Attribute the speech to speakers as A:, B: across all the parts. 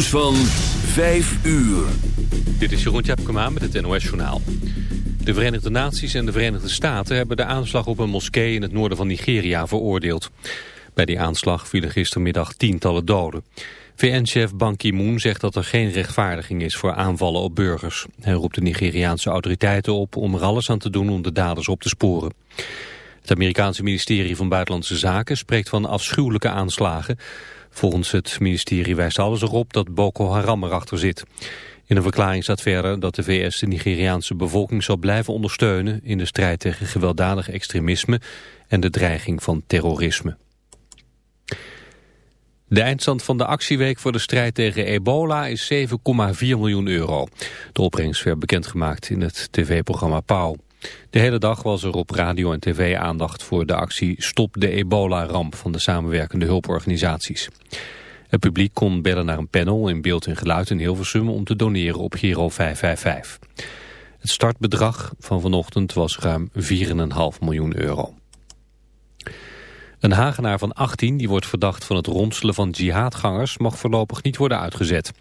A: nieuws van 5 uur.
B: Dit is Jeroen Tjepkema met het NOS Journaal. De Verenigde Naties en de Verenigde Staten hebben de aanslag op een moskee in het noorden van Nigeria veroordeeld. Bij die aanslag vielen gistermiddag tientallen doden. VN-chef Ban Ki-moon zegt dat er geen rechtvaardiging is voor aanvallen op burgers. Hij roept de Nigeriaanse autoriteiten op om er alles aan te doen om de daders op te sporen. Het Amerikaanse ministerie van Buitenlandse Zaken spreekt van afschuwelijke aanslagen. Volgens het ministerie wijst alles erop dat Boko Haram erachter zit. In een verklaring staat verder dat de VS de Nigeriaanse bevolking zal blijven ondersteunen in de strijd tegen gewelddadig extremisme en de dreiging van terrorisme. De eindstand van de actieweek voor de strijd tegen ebola is 7,4 miljoen euro. De opbrengst werd bekendgemaakt in het tv-programma Pauw. De hele dag was er op radio en tv aandacht voor de actie Stop de ebola-ramp van de samenwerkende hulporganisaties. Het publiek kon bellen naar een panel in beeld en geluid in Hilversum om te doneren op Giro 555. Het startbedrag van vanochtend was ruim 4,5 miljoen euro. Een Hagenaar van 18 die wordt verdacht van het ronselen van jihadgangers mag voorlopig niet worden uitgezet.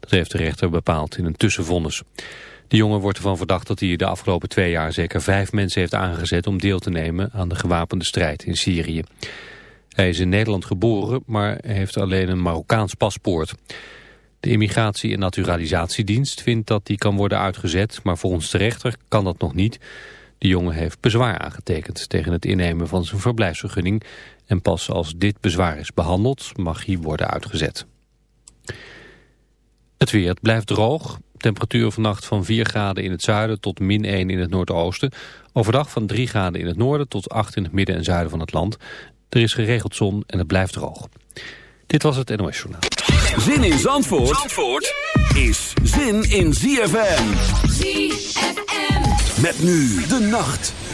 B: Dat heeft de rechter bepaald in een tussenvonnis. De jongen wordt ervan verdacht dat hij de afgelopen twee jaar zeker vijf mensen heeft aangezet om deel te nemen aan de gewapende strijd in Syrië. Hij is in Nederland geboren, maar heeft alleen een Marokkaans paspoort. De Immigratie- en Naturalisatiedienst vindt dat hij kan worden uitgezet, maar volgens de rechter kan dat nog niet. De jongen heeft bezwaar aangetekend tegen het innemen van zijn verblijfsvergunning en pas als dit bezwaar is behandeld mag hij worden uitgezet. Het weer blijft droog. Temperatuur vannacht van 4 graden in het zuiden tot min 1 in het noordoosten. Overdag van 3 graden in het noorden tot 8 in het midden en zuiden van het land. Er is geregeld zon en het blijft droog. Dit was het NOS Journaal.
A: Zin in Zandvoort, Zandvoort is zin in ZFM.
C: ZFM.
A: Met nu de nacht.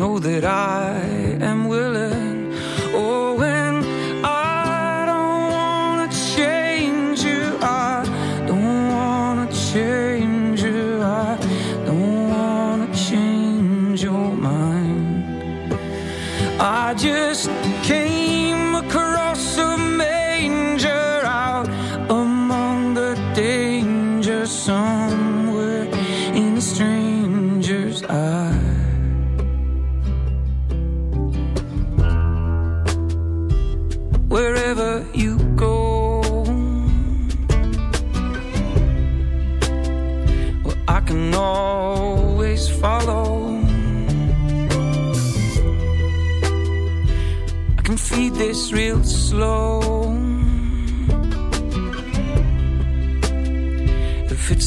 D: know that I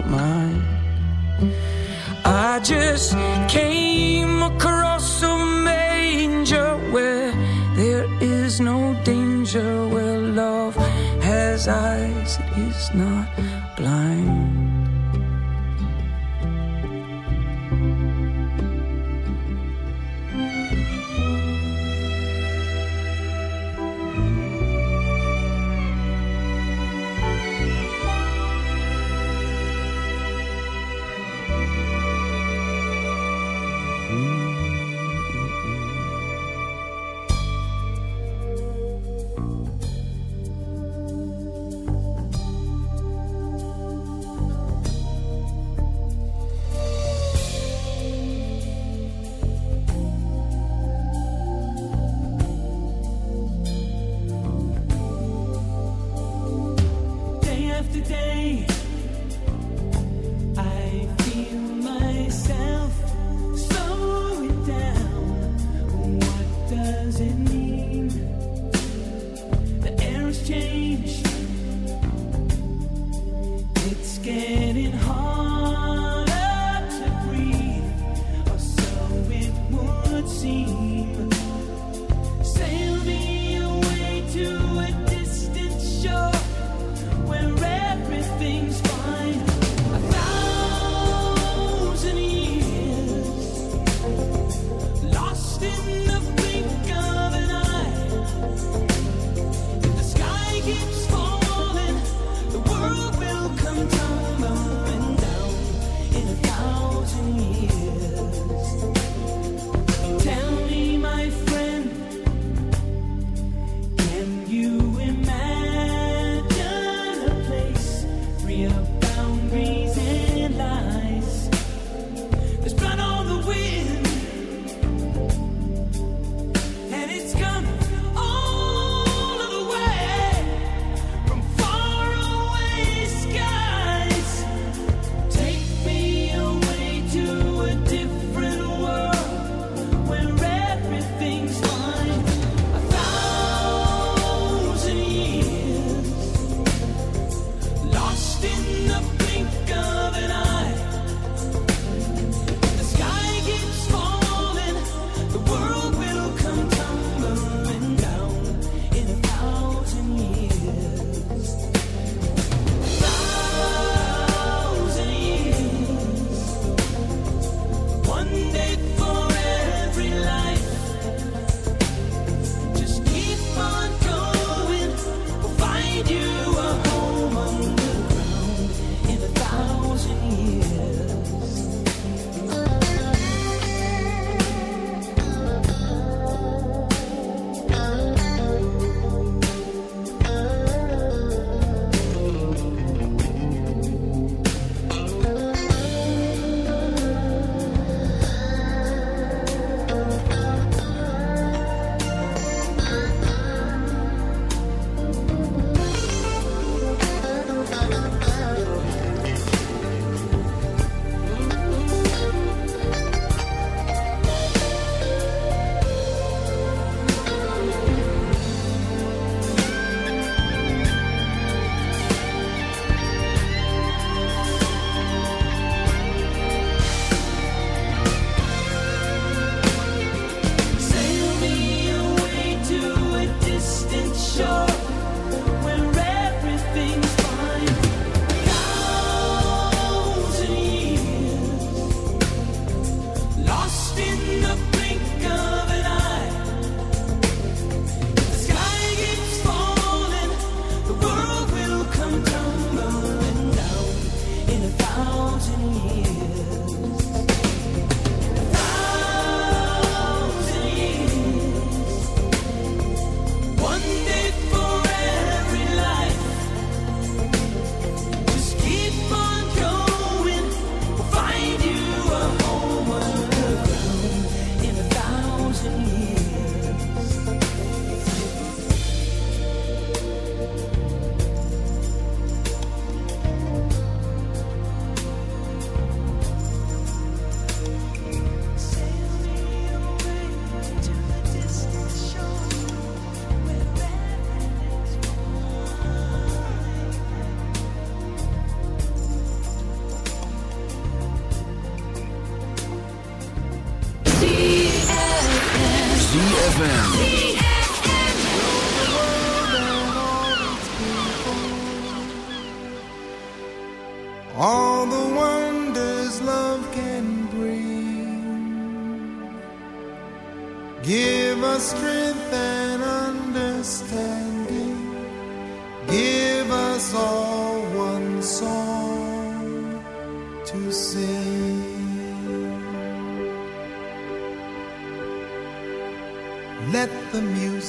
D: don't mind. I just came across a manger where there is no danger, where love has eyes, it is not blind.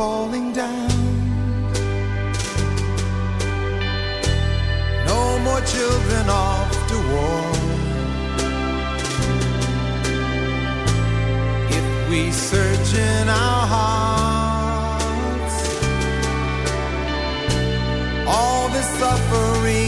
E: falling down. No more children off to war. If we search in our hearts, all this suffering.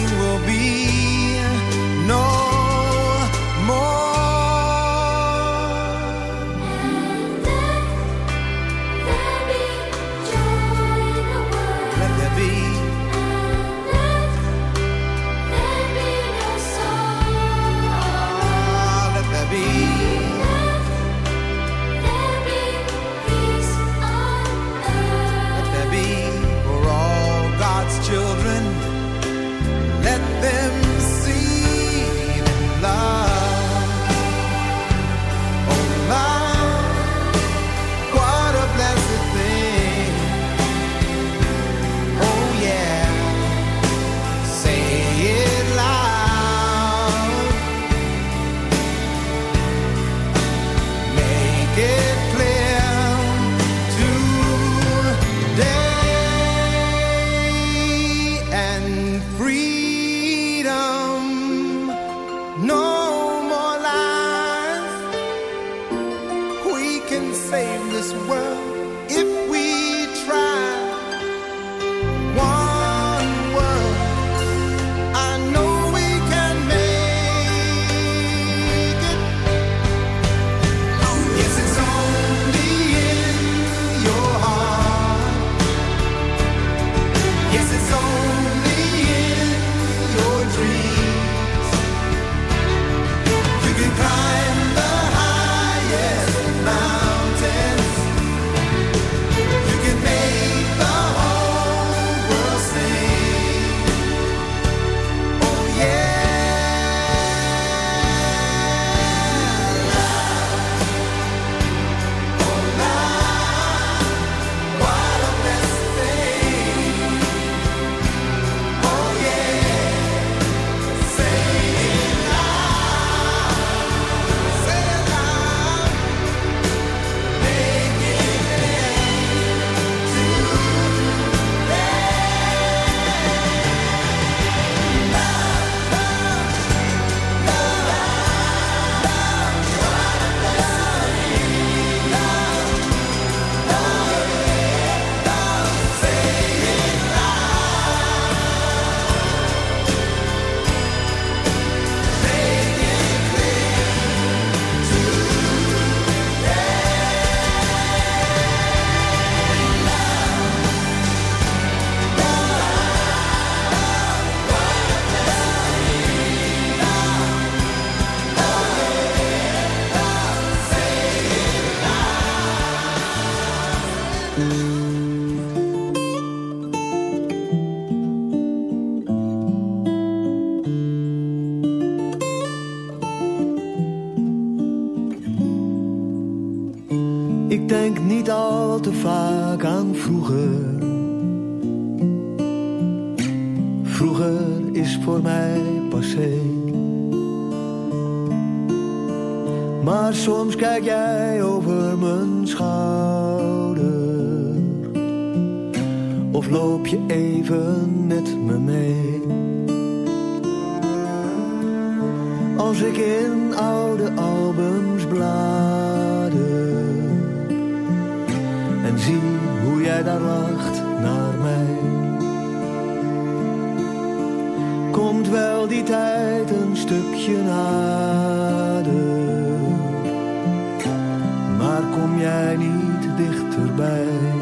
F: leven met me mee. Als ik in oude albums blader en zie hoe jij daar lacht naar mij. Komt wel die tijd een stukje nader, maar kom jij niet dichterbij.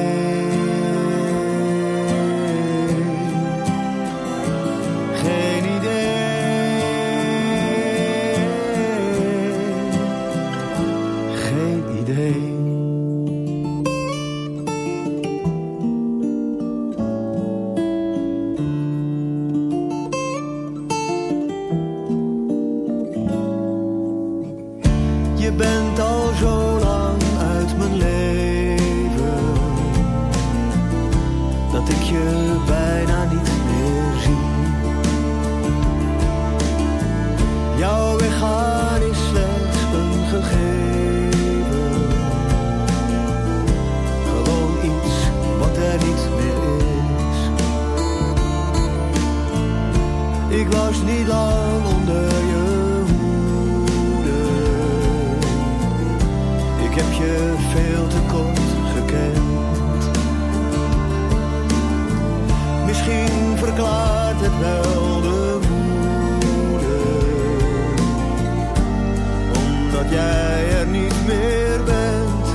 F: jij er niet meer bent.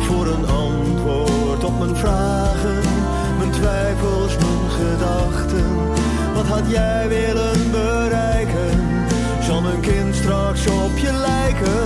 F: Voor een antwoord op mijn vragen, mijn twijfels, mijn gedachten. Wat had jij willen bereiken? Zal mijn kind straks op je lijken?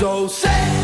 G: So
H: say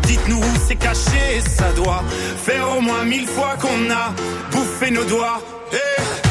F: Dites-nous où c'est caché, ça doit Faire au moins mille fois qu'on a bouffé nos doigts. Eh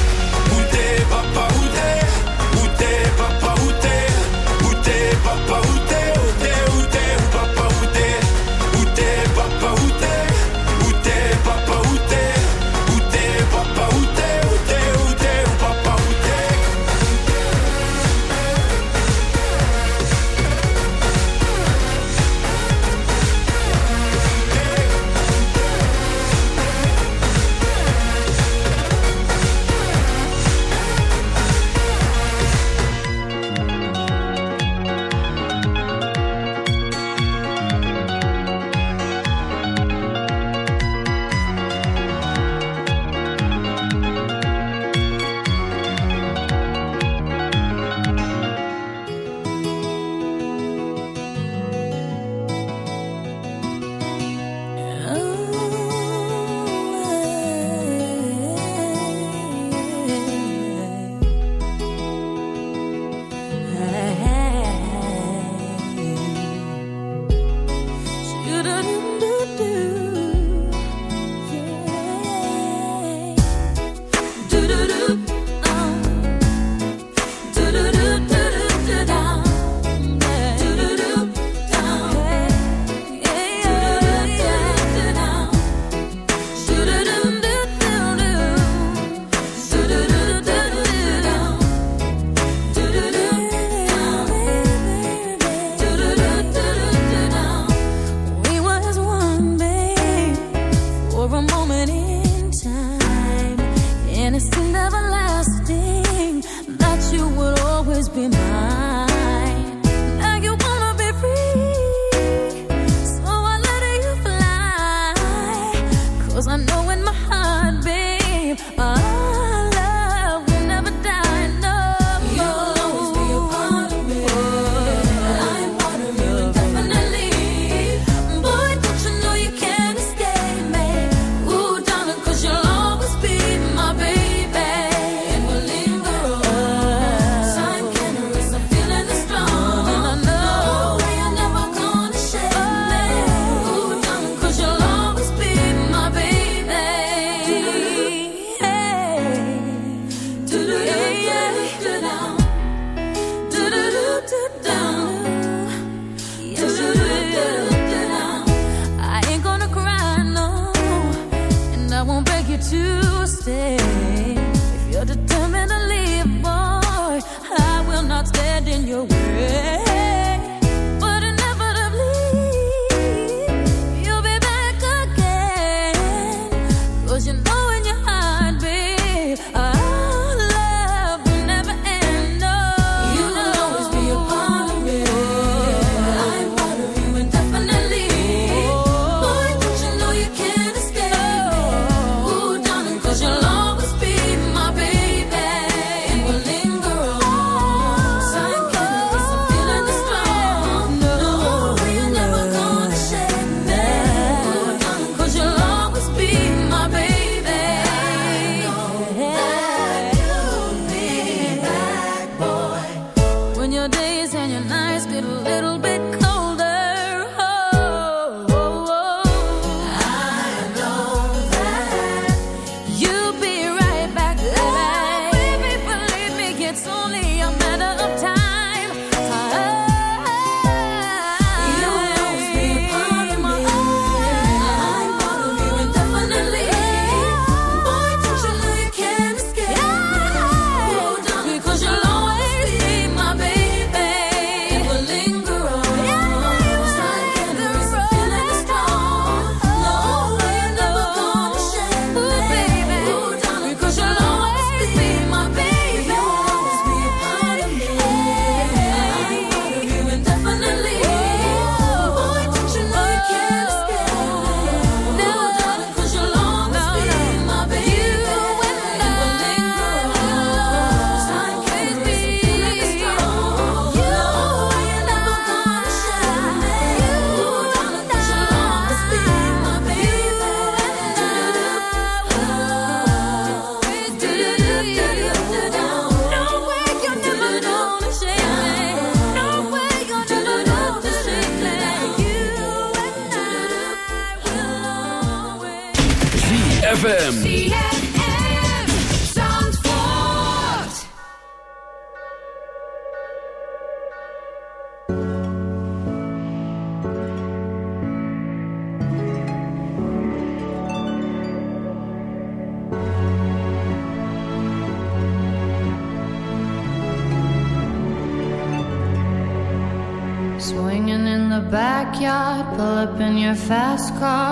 I: scar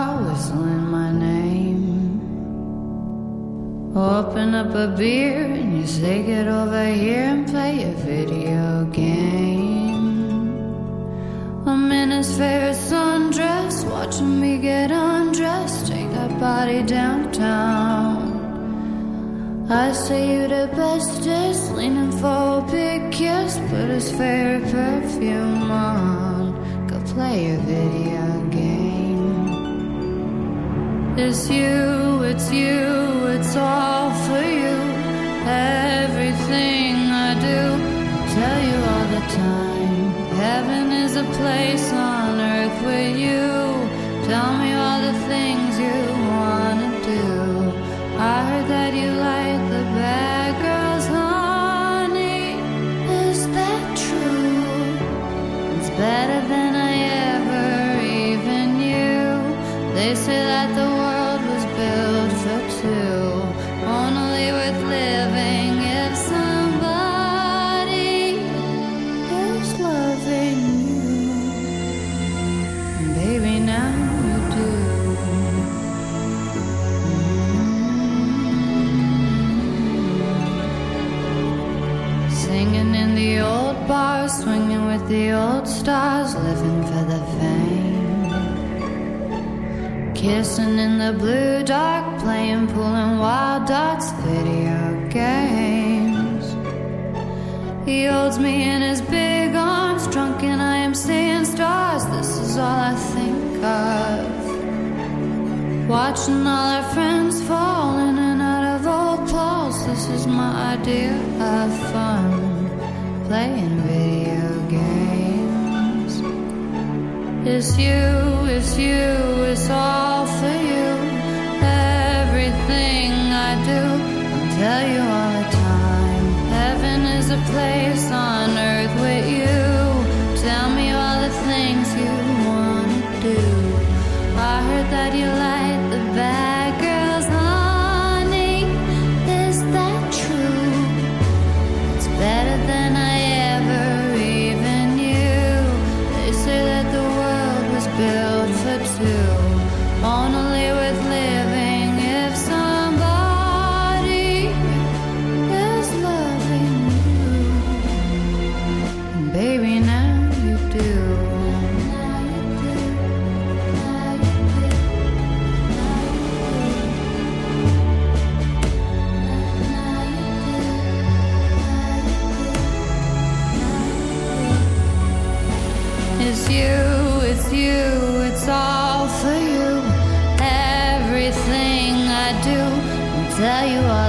I: place you
J: are.